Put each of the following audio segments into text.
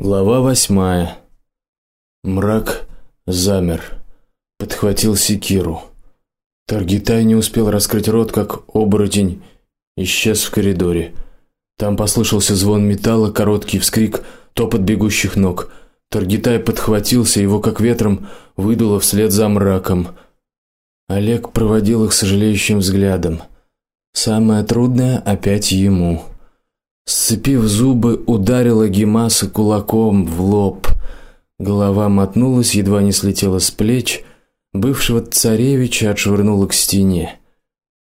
Глава восьмая. Мрак замер, подхватил секиру. Таргитай не успел раскрыть рот, как оборотень исчез в коридоре. Там послышался звон металла, короткий вскрик, топот бегущих ног. Таргитай подхватился, его как ветром выдуло вслед за мраком. Олег проводил их сожалеющим взглядом. Самое трудное опять ему. Сцепив зубы, ударила Гимаса кулаком в лоб. Голова мотнулась, едва не слетела с плеч. Бывшего царевича отшвырнуло к стене.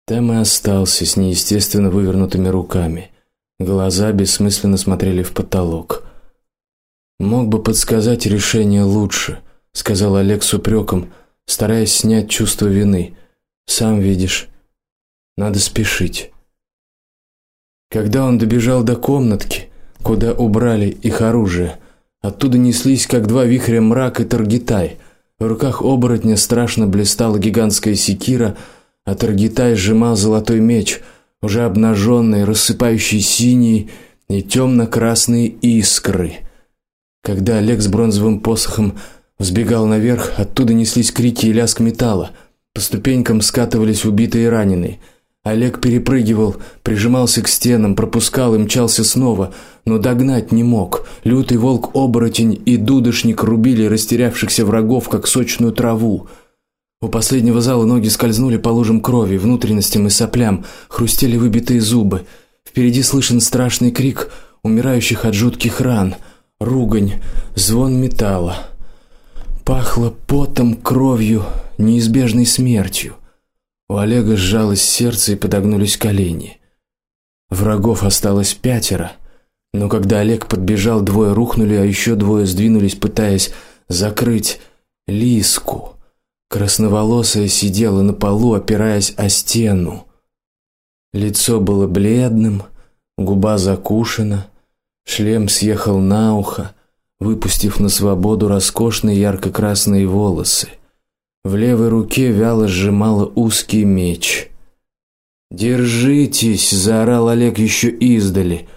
Там и остался с неестественно вывернутыми руками. Глаза бессмысленно смотрели в потолок. Мог бы подсказать решение лучше, сказал Олег с упреком, стараясь снять чувство вины. Сам видишь, надо спешить. Когда он добежал до комнатки, куда убрали их оружие, оттуда неслись как два вихря мрак и таргитай. В руках оборотня страшно блистала гигантская секира, а таргитай сжимал золотой меч, уже обнаженный, рассыпающий синие и темно красные искры. Когда Олег с бронзовым посохом взбегал наверх, оттуда неслись крики и лязг металла. По ступенькам скатывались убитые и раненые. Олег перепрыгивал, прижимался к стенам, пропускал и мчался снова, но догнать не мог. Лютый волк-оборотень и дудошник рубили растерявшихся врагов как сочную траву. У последнего зала ноги скользнули по лужам крови, внутренностям и соплям, хрустели выбитые зубы. Впереди слышен страшный крик умирающих от жутких ран, ругань, звон металла. Пахло потом, кровью, неизбежной смертью. У Олега сжалось сердце и подогнулись колени. Врагов осталось пятеро, но когда Олег подбежал, двое рухнули, а еще двое сдвинулись, пытаясь закрыть Лиску. Красноволосая сидела на полу, опираясь о стену. Лицо было бледным, губа закушена, шлем съехал на ухо, выпустив на свободу роскошные ярко-красные волосы. В левой руке вяло сжимала узкий меч. "Держитесь", заорал Олег еще издали.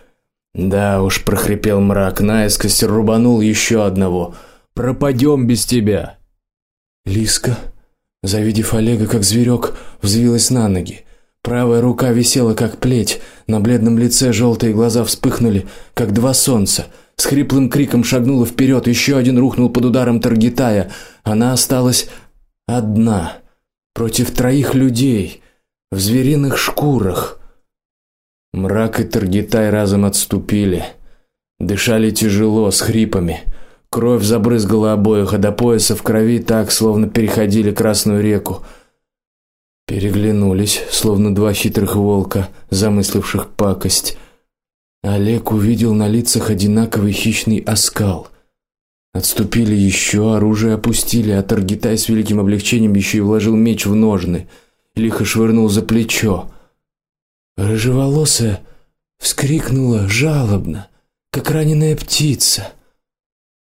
"Да уж", прохрипел мрак, наискось рубанул еще одного. "Пропадем без тебя". Лиска, завидев Олега как зверек, взвилась на ноги. Правая рука висела как плеть, на бледном лице желтые глаза вспыхнули, как два солнца. С хриплым криком шагнула вперед, еще один рухнул под ударом Таргитая. Она осталась одна против троих людей в звериных шкурах. Мрак и Таргитай разом отступили, дышали тяжело, с хрипами. Кровь забрызгала обоих, а до пояса в крови так, словно переходили Красную реку. Переглянулись, словно два хитрых волка, замысливших пакость. Олег увидел на лицах одинаковый хищный оскал. Отступили еще, оружие опустили, а Таргитай с великим облегчением еще и вложил меч в ножны, лихо швырнул за плечо. Рыжеволосая вскрикнула жалобно, как раненая птица.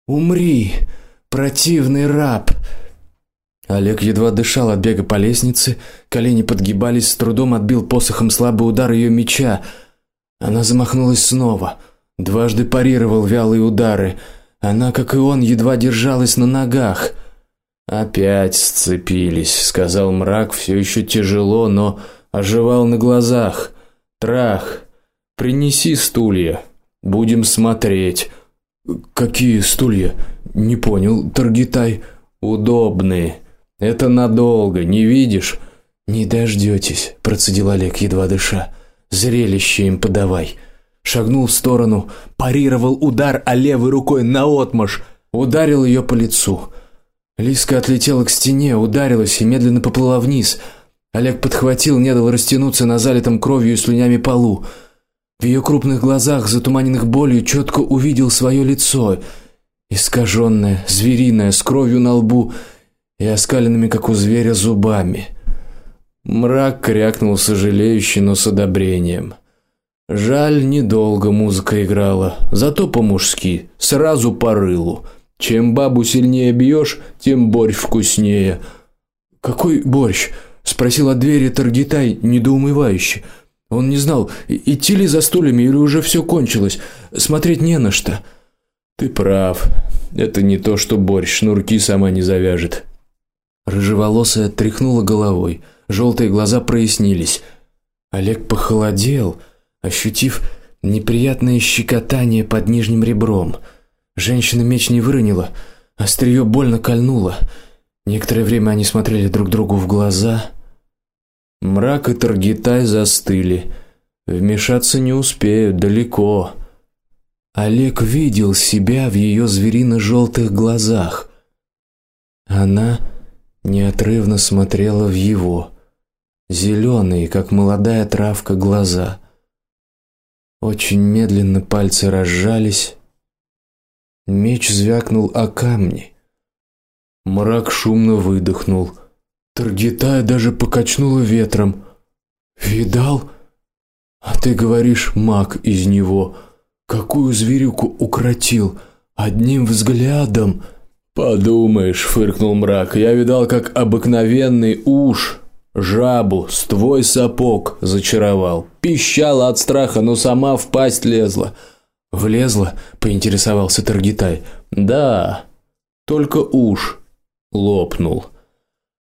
Умри, противный раб. Олег едва дышал от бега по лестнице, колени подгибались, с трудом отбил посохом слабый удар ее меча. Она замахнулась снова, дважды парировал вялые удары. Она, как и он, едва держалась на ногах. Опять сцепились, сказал мрак, все еще тяжело, но оживал на глазах. Трах, принеси стулья, будем смотреть. Какие стулья? Не понял, Таргитай. Удобные. Это надолго, не видишь? Не дождетесь, процедил Олег едва дыша. Зрелище им подавай шагнул в сторону, парировал удар, а левой рукой наотмашь ударил ее по лицу. Лиска отлетела к стене, ударилась и медленно поплыла вниз. Олег подхватил, не дал растянуться на залитом кровью и слюнями полу. В ее крупных глазах, затуманенных болью, четко увидел свое лицо, искаженное, звериное, с кровью на лбу и оскаленными, как у зверя, зубами. Мрак крякнул сожалеюще, но с одобрением. Жаль, недолго музыка играла, зато по-мужски, сразу по рылу. Чем бабу сильнее бьешь, тем борщ вкуснее. Какой борщ? спросил от двери Таргитай недоумевающе. Он не знал, идти ли за стульями или уже все кончилось. Смотреть не на что. Ты прав. Это не то, что борщ, шнурки сама не завяжет. Рыжеволосая тряхнула головой. желтые глаза прояснились. Олег похолодел, ощутив неприятное щекотание под нижним ребром. Женщина меч не выронила, острие больно кольнуло. Некоторое время они смотрели друг другу в глаза. Мрак и Таргитай застыли. Вмешаться не успеют, далеко. Олег видел себя в ее зверино желтых глазах. Она неотрывно смотрела в его зеленые, как молодая травка, глаза. Очень медленно пальцы разжались. Меч звякнул о камни. Мрак шумно выдохнул. Таргитая даже покачнула ветром. Видал? А ты говоришь, маг из него. Какую зверюку укротил одним взглядом. Подумаешь, фыркнул мрак. Я видал, как обыкновенный уж жабу с твой сапог зачаровал. Пищала от страха, но сама в пасть лезла. Влезла, поинтересовался Таргитай. Да. Только уж лопнул.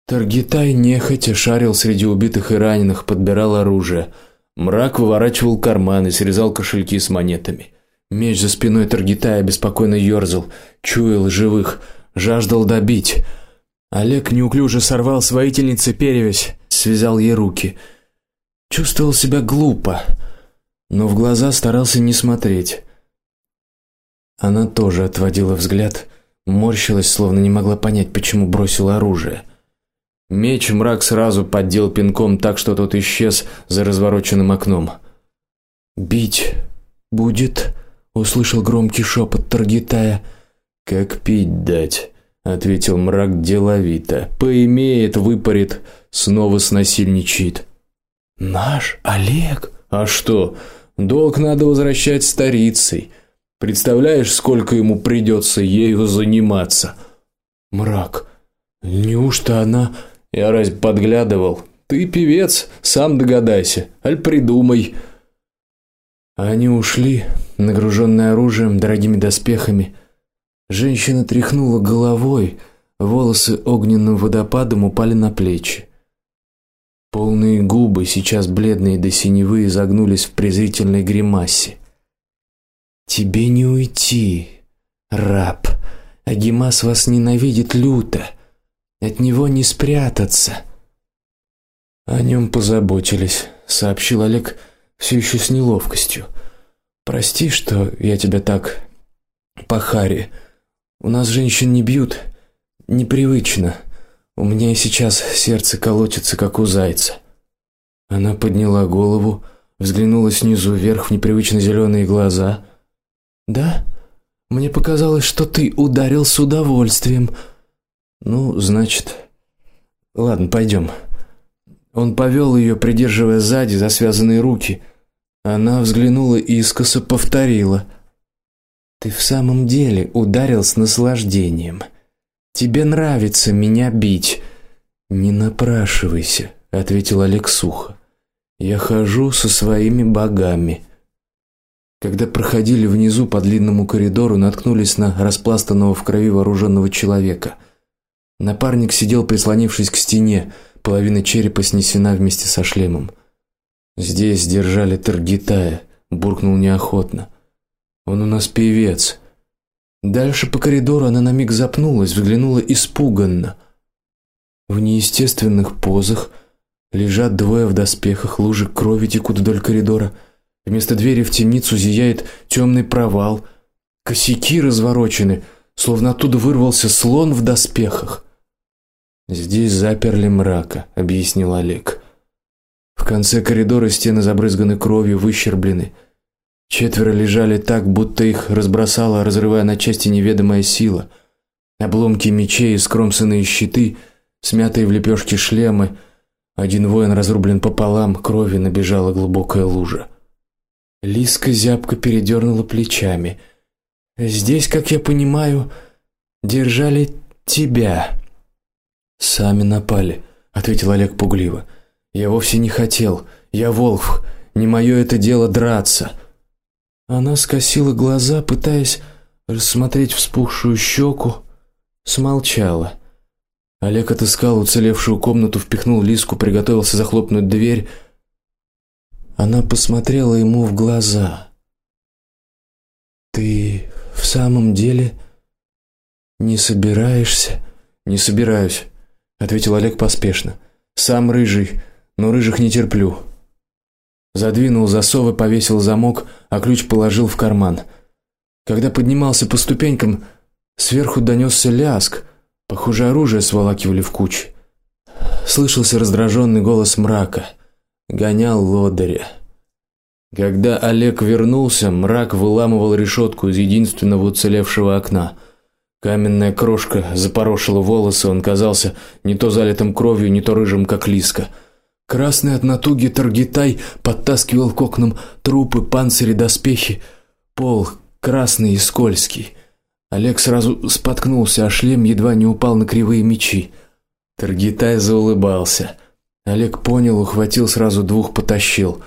Таргитай нехотя шарил среди убитых и раненых, подбирал оружие. Мрак выворачивал карманы, срезал кошельки с монетами. Меч за спиной Таргитая беспокойно ерзал, чуял живых, жаждал добить. Олег неуклюже сорвал с воительницы перевязь, связал ей руки. Чувствовал себя глупо, но в глаза старался не смотреть. Она тоже отводила взгляд, морщилась, словно не могла понять, почему бросила оружие. Меч мрак сразу поддел пинком так, что тот исчез за развороченным окном. Бить будет, услышал громкий шепот Таргитая. Как пить дать, ответил мрак деловито. Поимеет, выпарит, снова снасильничает. Наш Олег, а что? Долг надо возвращать старицей. Представляешь, сколько ему придется ею заниматься? Мрак. Неужто она я разве подглядывал? Ты певец, сам догадайся, аль придумай. Они ушли, нагруженные оружием, дорогими доспехами. Женщина тряхнула головой, волосы огненным водопадом упали на плечи. Полные губы, сейчас бледные до синевы, изогнулись в презрительной гримасе. Тебе не уйти, раб. Агимас вас ненавидит люто. От него не спрятаться. О нем позаботились, сообщил Олег все еще с неловкостью. Прости, что я тебя так по харе. У нас женщин не бьют, непривычно. У меня и сейчас сердце колотится как у зайца. Она подняла голову, взглянула снизу вверх в непривычно зеленые глаза. Да? Мне показалось, что ты ударил с удовольствием. Ну, значит, ладно, пойдем. Он повел ее, придерживая сзади за связанные руки. Она взглянула искоса, повторила: "Ты в самом деле ударил с наслаждением. Тебе нравится меня бить. Не напрашивайся", ответил Олег сухо. "Я хожу со своими богами". Когда проходили внизу по длинному коридору, наткнулись на распластанного в крови вооруженного человека. Напарник сидел, прислонившись к стене, половина черепа снесена вместе со шлемом. Здесь держали Таргитая, буркнул неохотно. Он у нас певец. Дальше по коридору она на миг запнулась, взглянула испуганно. В неестественных позах лежат двое в доспехах, лужи крови текут вдоль коридора. Вместо двери в темницу зияет темный провал. Косяки разворочены, словно оттуда вырвался слон в доспехах. Здесь заперли мрака, объяснил Олег. В конце коридора стены забрызганы кровью, выщерблены. Четверо лежали так, будто их разбросала, разрывая на части неведомая сила. Обломки мечей, скромсанные щиты, смятые в лепешки шлемы. Один воин разрублен пополам, крови набежала глубокая лужа. Лиска зябко передернула плечами. Здесь, как я понимаю, держали тебя. Сами напали, ответил Олег пугливо. Я вовсе не хотел. Я волк. Не мое это дело драться. Она скосила глаза, пытаясь рассмотреть вспухшую щеку, смолчала. Олег отыскал уцелевшую комнату, впихнул Лиску, приготовился захлопнуть дверь. Она посмотрела ему в глаза. Ты в самом деле не собираешься? Не собираюсь, ответил Олег поспешно. Сам рыжий, но рыжих не терплю. Задвинул засов и повесил замок, а ключ положил в карман. Когда поднимался по ступенькам, сверху донесся ляск. Похоже, оружие сволакивали в куче. Слышался раздраженный голос мрака. Гонял лодыря. Когда Олег вернулся, мрак выламывал решетку из единственного уцелевшего окна. Каменная крошка запорошила волосы, он казался не то залитым кровью, не то рыжим, как лиска. Красный от натуги Таргитай подтаскивал к окнам трупы, панцири, доспехи. Пол красный и скользкий. Олег сразу споткнулся, а шлем едва не упал на кривые мечи. Таргитай заулыбался. Олег понял, ухватил сразу двух, потащил.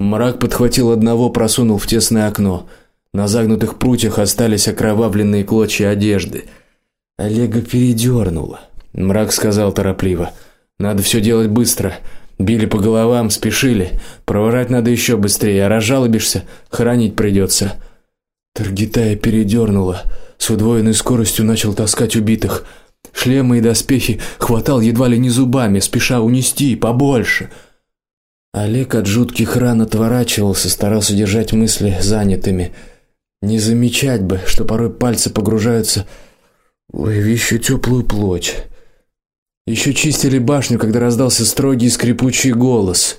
Мрак подхватил одного, просунул в тесное окно. На загнутых прутьях остались окровавленные клочья одежды. Олега передернуло. Мрак сказал торопливо: "Надо все делать быстро. Били по головам, спешили. Проворать надо еще быстрее, а разжалобишься, хранить придется. Таргитая передернула, с удвоенной скоростью начал таскать убитых. Шлемы и доспехи хватал едва ли не зубами, спеша унести побольше. Олег от жутких ран отворачивался, старался держать мысли занятыми, не замечать бы, что порой пальцы погружаются в еще теплую плоть. Еще чистили башню, когда раздался строгий скрипучий голос.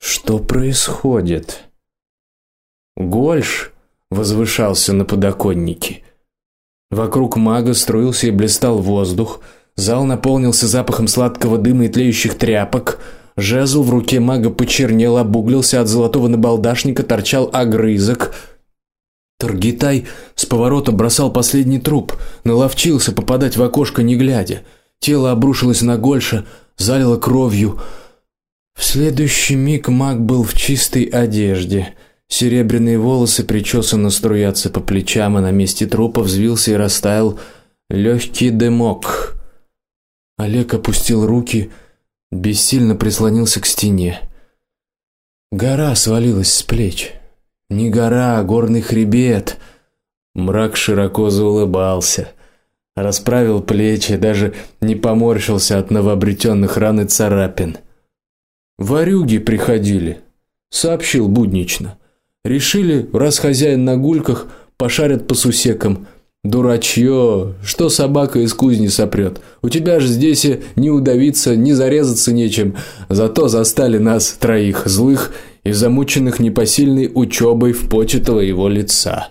Что происходит? Гольш возвышался на подоконнике. Вокруг мага струился и блистал воздух. Зал наполнился запахом сладкого дыма и тлеющих тряпок. Жезл в руке мага почернел, обуглился от золотого набалдашника, торчал огрызок. Таргитай с поворота бросал последний труп, наловчился попадать в окошко не глядя. Тело обрушилось на Гольша, залило кровью. В следующий миг маг был в чистой одежде. Серебряные волосы причесанно струятся по плечам, а на месте трупа взвился и растаял легкий дымок. Олег опустил руки, бессильно прислонился к стене. Гора свалилась с плеч. Не гора, а горный хребет. Мрак широко заулыбался, расправил плечи, даже не поморщился от новообретенных ран и царапин. Варюги приходили, сообщил буднично. Решили, раз хозяин на гульках, пошарят по сусекам. Дурачье, что собака из кузни сопрет. У тебя же здесь и не удавиться, не зарезаться нечем. Зато застали нас троих злых и замученных непосильной учебой в поте твоего лица.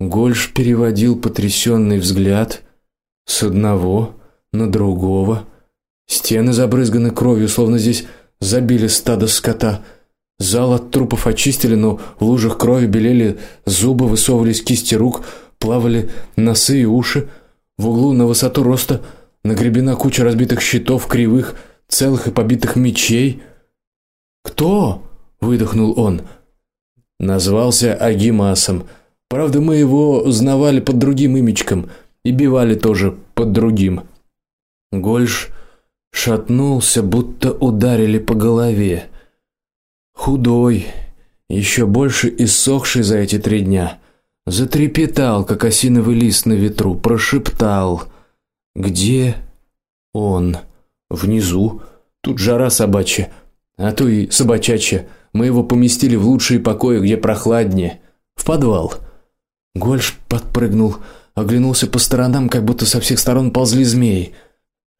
Гольш переводил потрясенный взгляд с одного на другого. Стены забрызганы кровью, словно здесь забили стадо скота. Зал от трупов очистили, но в лужах крови белели зубы, высовывались кисти рук, плавали носы и уши. В углу на высоту роста нагребена куча разбитых щитов, кривых, целых и побитых мечей. Кто? выдохнул он. Назвался Агимасом. Правда, мы его узнавали под другим имечком и бивали тоже под другим. Гольш шатнулся, будто ударили по голове. Худой, еще больше иссохший за эти три дня, затрепетал, как осиновый лист на ветру, прошептал: "Где он? Внизу. Тут жара собачья, а то и собачачья. Мы его поместили в лучшие покои, где прохладнее, в подвал". Гольш подпрыгнул, оглянулся по сторонам, как будто со всех сторон ползли змеи.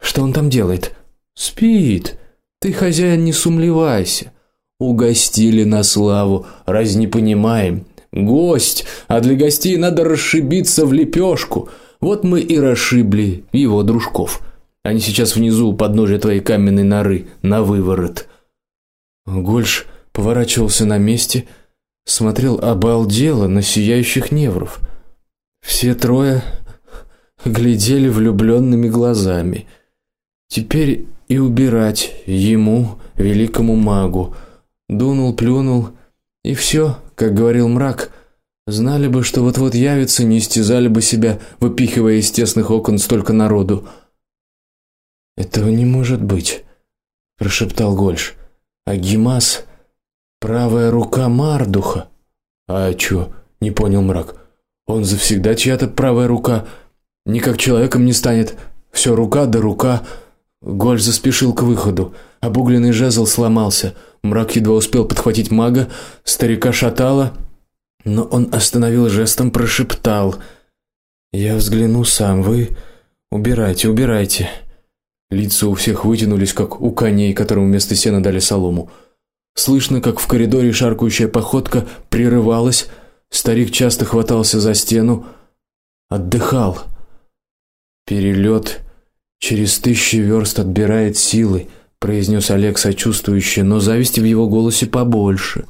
Что он там делает? Спит. Ты, хозяин, не сумлевайся. Угостили на славу, раз не понимаем. Гость, а для гостей надо расшибиться в лепешку. Вот мы и расшибли его дружков. Они сейчас внизу у подножия твоей каменной норы, на выворот. Гольш поворачивался на месте, смотрел обалдело на сияющих невров. Все трое глядели влюбленными глазами. Теперь и убирать ему, великому магу, дунул, плюнул, и все, как говорил мрак, Знали бы, что вот-вот явится, не истязали бы себя, выпихивая из тесных окон столько народу. Этого не может быть, прошептал Гольш. А Гимас правая рука Мардуха. А чё? Не понял мрак. Он завсегда чья-то правая рука, никак человеком не станет. Все рука да рука. Гольш заспешил к выходу. Обугленный жезл сломался. Мрак едва успел подхватить мага, старика шатало, но он остановил жестом, прошептал: "Я взгляну сам, вы убирайте, убирайте". Лица у всех вытянулись, как у коней, которым вместо сена дали солому. Слышно, как в коридоре шаркающая походка прерывалась. Старик часто хватался за стену, отдыхал. Перелет через тысячи верст отбирает силы, произнес Олег сочувствующе, но зависти в его голосе побольше.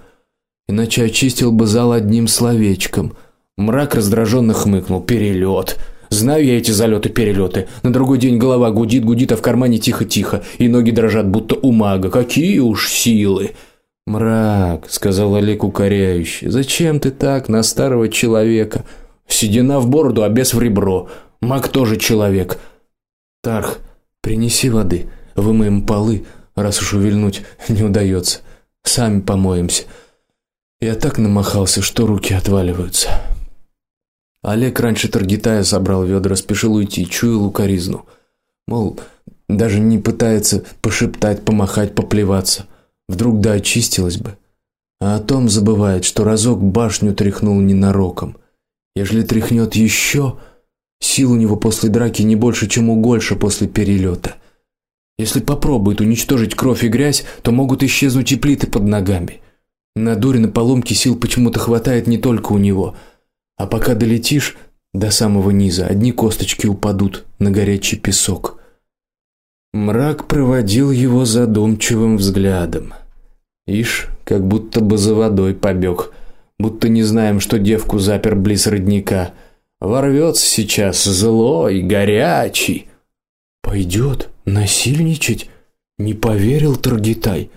Иначе очистил бы зал одним словечком. Мрак раздраженно хмыкнул. Перелет. Знаю я эти залеты перелеты. На другой день голова гудит, гудит, а в кармане тихо-тихо, и ноги дрожат, будто у мага. Какие уж силы. Мрак, сказал Олег укоряюще. Зачем ты так на старого человека? Седина в бороду, а без в ребро. Маг тоже человек. Тарх, принеси воды. Вымоем полы, раз уж увильнуть не удается. Сами помоемся. Я так намахался, что руки отваливаются. Олег раньше Таргитая собрал ведра, спешил уйти, чуял укоризну. Мол, даже не пытается пошептать, помахать, поплеваться. Вдруг да очистилась бы. А о том забывает, что разок башню тряхнул не ненароком. Ежели тряхнет еще, сил у него после драки не больше, чем у Гольша после перелета. Если попробует уничтожить кровь и грязь, то могут исчезнуть и плиты под ногами. На дуре на поломке сил почему-то хватает не только у него, а пока долетишь до самого низа, одни косточки упадут на горячий песок. Мрак проводил его задумчивым взглядом. Ишь, как будто бы за водой побег, будто не знаем, что девку запер близ родника. Ворвется сейчас злой, горячий. Пойдет насильничать? Не поверил Таргитай.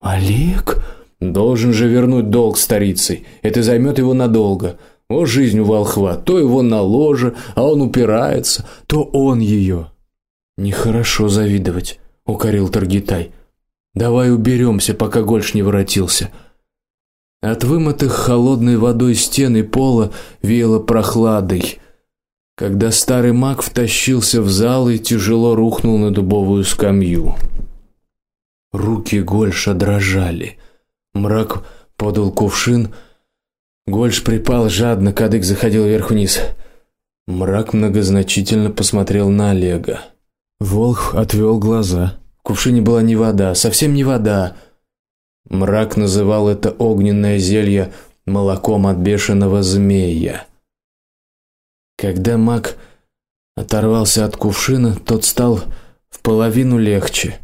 Олег Должен же вернуть долг старице. Это займет его надолго. О жизнь у волхва, то его на ложе, а он упирается, то он ее. Нехорошо завидовать, укорил Таргитай. Давай уберемся, пока Гольш не воротился. От вымытых холодной водой стены пола веяло прохладой. Когда старый маг втащился в зал и тяжело рухнул на дубовую скамью. Руки Гольша дрожали. Мрак подал кувшин. Гольш припал жадно, кадык заходил вверх-вниз. Мрак многозначительно посмотрел на Олега. Волх отвел глаза. В кувшине была не вода, совсем не вода. Мрак называл это огненное зелье молоком от бешеного змея. Когда маг оторвался от кувшина, тот стал в половину легче.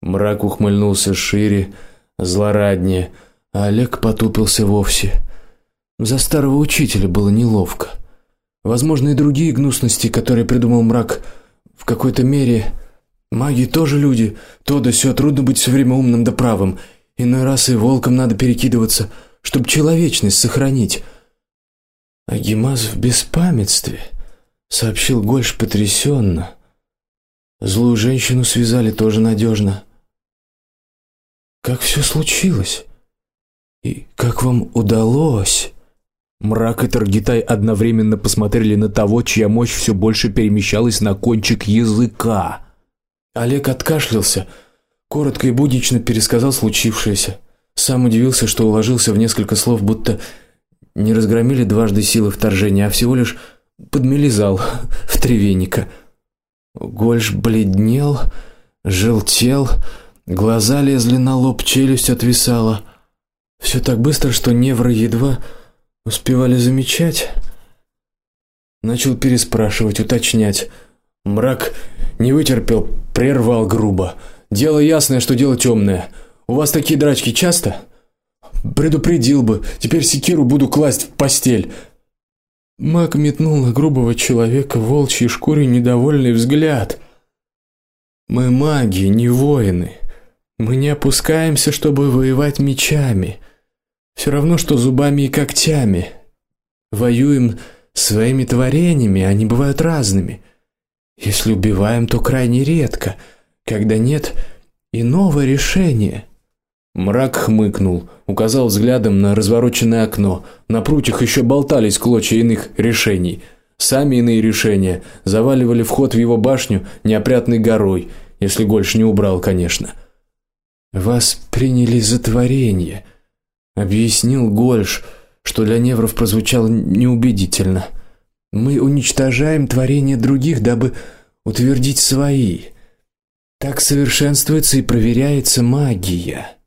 Мрак ухмыльнулся шире, злораднее, а Олег потупился вовсе. За старого учителя было неловко. Возможно, и другие гнусности, которые придумал мрак, в какой-то мере маги тоже люди. То да сё трудно быть все время умным да правым. Иной раз и волком надо перекидываться, чтобы человечность сохранить. А Гимаз в беспамятстве, сообщил Гольш потрясенно. Злую женщину связали тоже надежно. Как все случилось? И как вам удалось? Мрак и Таргитай одновременно посмотрели на того, чья мощь все больше перемещалась на кончик языка. Олег откашлялся, коротко и буднично пересказал случившееся. Сам удивился, что уложился в несколько слов, будто не разгромили дважды силы вторжения, а всего лишь подмели зал в тревенника. Гольш бледнел, желтел, Глаза лезли на лоб, челюсть отвисала. Все так быстро, что невры едва успевали замечать. Начал переспрашивать, уточнять. Мрак не вытерпел, прервал грубо. Дело ясное, что дело темное. У вас такие драчки часто? Предупредил бы. Теперь секиру буду класть в постель. Маг метнул на грубого человека волчьей шкуре недовольный взгляд. Мы маги, не воины. Мы не опускаемся, чтобы воевать мечами. Все равно что зубами и когтями. воюем своими творениями, они бывают разными. Если убиваем, то крайне редко, когда нет иного решения. Мрак хмыкнул, указал взглядом на развороченное окно. На прутьях еще болтались клочья иных решений. Сами иные решения заваливали вход в его башню неопрятной горой, если Гольш не убрал, конечно. Вас приняли за творение, объяснил Гольш, что для невров прозвучало неубедительно. Мы уничтожаем творения других, дабы утвердить свои. Так совершенствуется и проверяется магия.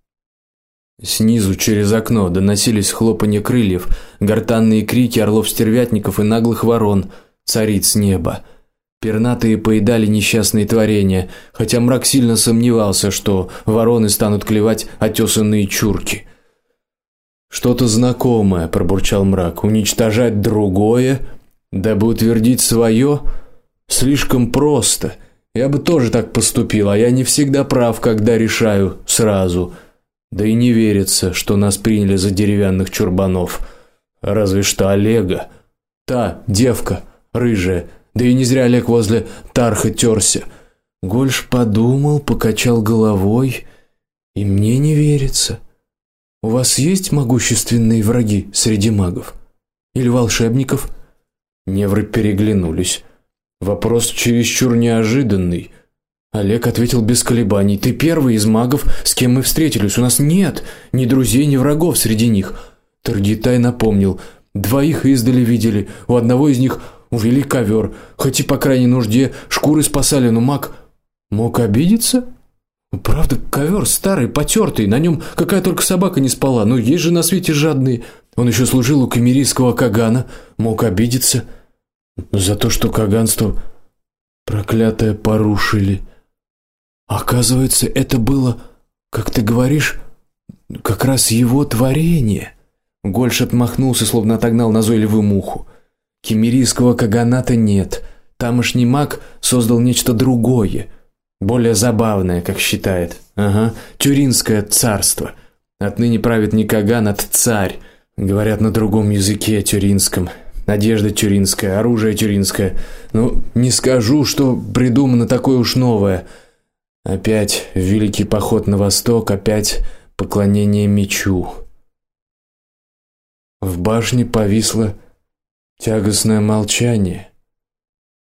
Снизу через окно доносились хлопанье крыльев, гортанные крики орлов-стервятников и наглых ворон, цариц неба. Пернатые поедали несчастные творения, хотя мрак сильно сомневался, что вороны станут клевать отесанные чурки. Что-то знакомое, пробурчал мрак. Уничтожать другое, дабы утвердить свое, слишком просто. Я бы тоже так поступил, а я не всегда прав, когда решаю сразу. Да и не верится, что нас приняли за деревянных чурбанов. Разве что Олега, та девка рыжая. Да и не зря Олег возле Тарха терся. Гольш подумал, покачал головой, и мне не верится. У вас есть могущественные враги среди магов или волшебников? Невры переглянулись. Вопрос чересчур неожиданный. Олег ответил без колебаний: "Ты первый из магов, с кем мы встретились. У нас нет ни друзей, ни врагов среди них". Таргитай напомнил: "Двоих издали видели. У одного из них увели ковер, хоть и по крайней нужде шкуры спасали, но маг мог обидеться". Правда, ковер старый, потертый, на нем какая только собака не спала. Но есть же на свете жадные. Он еще служил у кемерийского кагана, мог обидеться за то, что каганство проклятое порушили. Оказывается, это было, как ты говоришь, как раз его творение. Гольш отмахнулся, словно отогнал назойливую муху. Кемерийского каганата нет. Тамошний маг создал нечто другое, более забавное, как считает. Ага, Тюринское царство. Отныне правит не каган, а царь. Говорят на другом языке тюринском. Одежда тюринская, оружие тюринское. Ну, не скажу, что придумано такое уж новое. Опять великий поход на восток, опять поклонение мечу. В башне повисло тягостное молчание.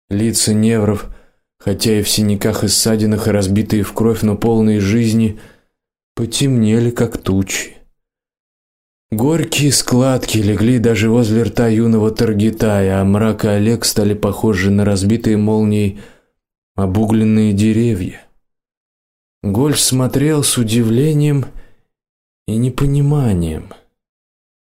Лица невров, хотя и в синяках и ссадинах, и разбитые в кровь, но полные жизни, потемнели как тучи. Горькие складки легли даже возле рта юного Таргитая, а мрак и Олег стали похожи на разбитые молнией обугленные деревья. Гольф смотрел с удивлением и непониманием.